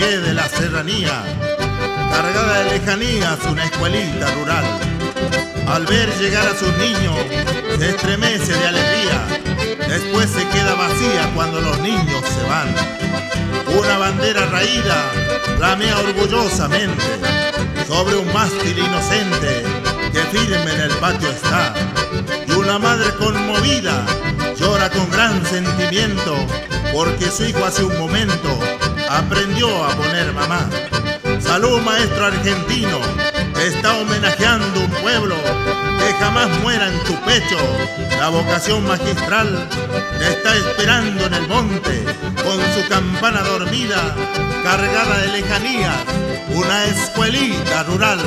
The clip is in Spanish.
de la serranía, cargada de lejanías, una escuelita rural. Al ver llegar a sus niños, se estremece de alegría, después se queda vacía cuando los niños se van. Una bandera raída flamea orgullosamente sobre un mástil inocente que firme en el patio está. Y una madre conmovida llora con gran sentimiento porque su hijo hace un momento aprendió a poner mamá. Salud maestro argentino, está homenajeando un pueblo que jamás muera en tu pecho. La vocación magistral te está esperando en el monte con su campana dormida, cargada de lejanía, una escuelita rural.